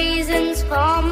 reasons for